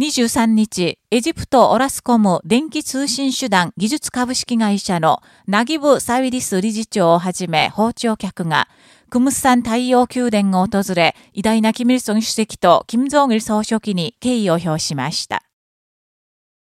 23日、エジプトオラスコム電気通信手段技術株式会社のナギブ・サウィリス理事長をはじめ包丁客が、クムスサン太陽宮殿を訪れ、偉大なキム・イルソン主席とキム・ジョン・イル総書記に敬意を表しました。